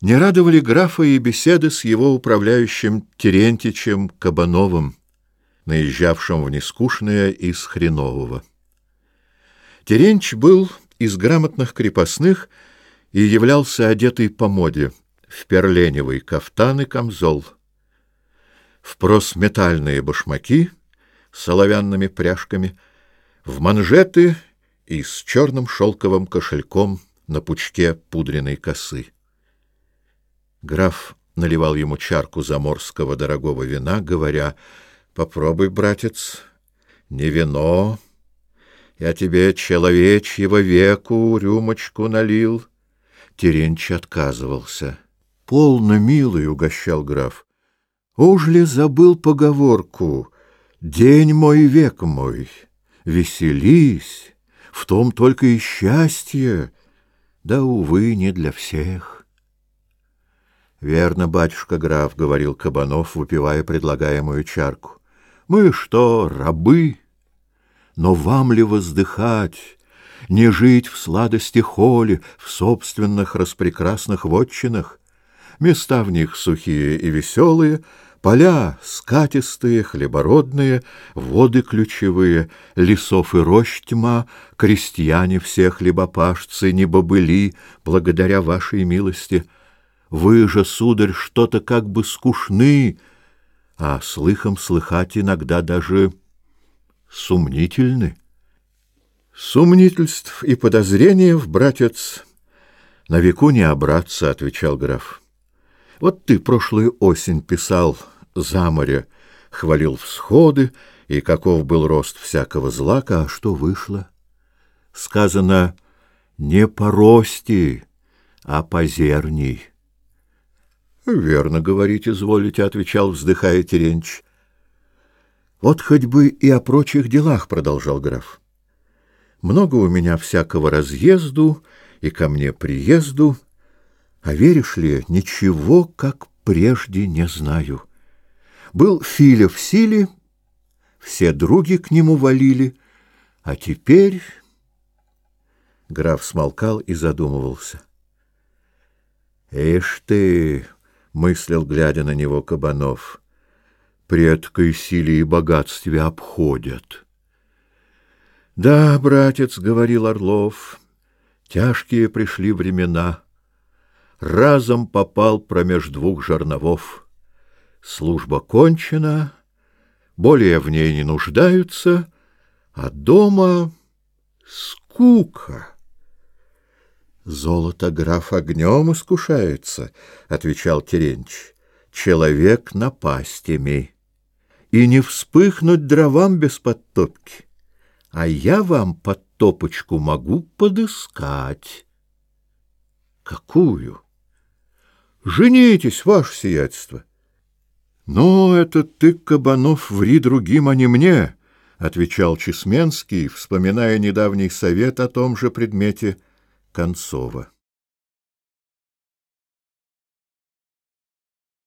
Не радовали графа и беседы с его управляющим Терентичем Кабановым, наезжавшим в Нескучное из Хренового. Теренч был из грамотных крепостных и являлся одетый по моде в перленевый кафтан и камзол, в просметальные башмаки с соловянными пряжками, в манжеты и с черным шелковым кошельком на пучке пудренной косы. Граф наливал ему чарку заморского дорогого вина, говоря, «Попробуй, братец, не вино. Я тебе человечьего веку рюмочку налил». Теренч отказывался. «Полно, милый!» — угощал граф. «Уж ли забыл поговорку? День мой, век мой! Веселись! В том только и счастье! Да, увы, не для всех!» «Верно, батюшка граф», — говорил Кабанов, выпивая предлагаемую чарку. Ну «Мы что, рабы? Но вам ли воздыхать, не жить в сладости холи, в собственных распрекрасных вотчинах? Места в них сухие и веселые, поля скатистые, хлебородные, воды ключевые, лесов и рощ тьма, крестьяне все хлебопашцы, небобыли, благодаря вашей милости». Вы же, сударь, что-то как бы скучны, а слыхом слыхать иногда даже сумнительны. Сумнительств и подозрений братец на веку не обраться, отвечал граф. Вот ты прошлую осень писал за море, хвалил всходы и каков был рост всякого злака, а что вышло? Сказано не по рости, а по зерней. «Верно, — говорите, — изволите, — отвечал, вздыхая Теренч. «Вот хоть бы и о прочих делах, — продолжал граф. Много у меня всякого разъезду и ко мне приезду, а веришь ли, ничего, как прежде, не знаю. Был Филя в силе, все други к нему валили, а теперь...» Граф смолкал и задумывался. Эш ты!» мыслил, глядя на него Кабанов. Предка и силе и богатстве обходят. Да, братец, — говорил Орлов, — тяжкие пришли времена. Разом попал промеж двух жерновов. Служба кончена, более в ней не нуждаются, а дома скука. «Золото граф огнем искушается», — отвечал Теренч. «Человек напастями. И не вспыхнуть дровам без подтопки. А я вам подтопочку могу подыскать». «Какую?» «Женитесь, ваше сиятельство». Но это ты, Кабанов, ври другим, а не мне», — отвечал Чесменский, вспоминая недавний совет о том же предмете — Концова.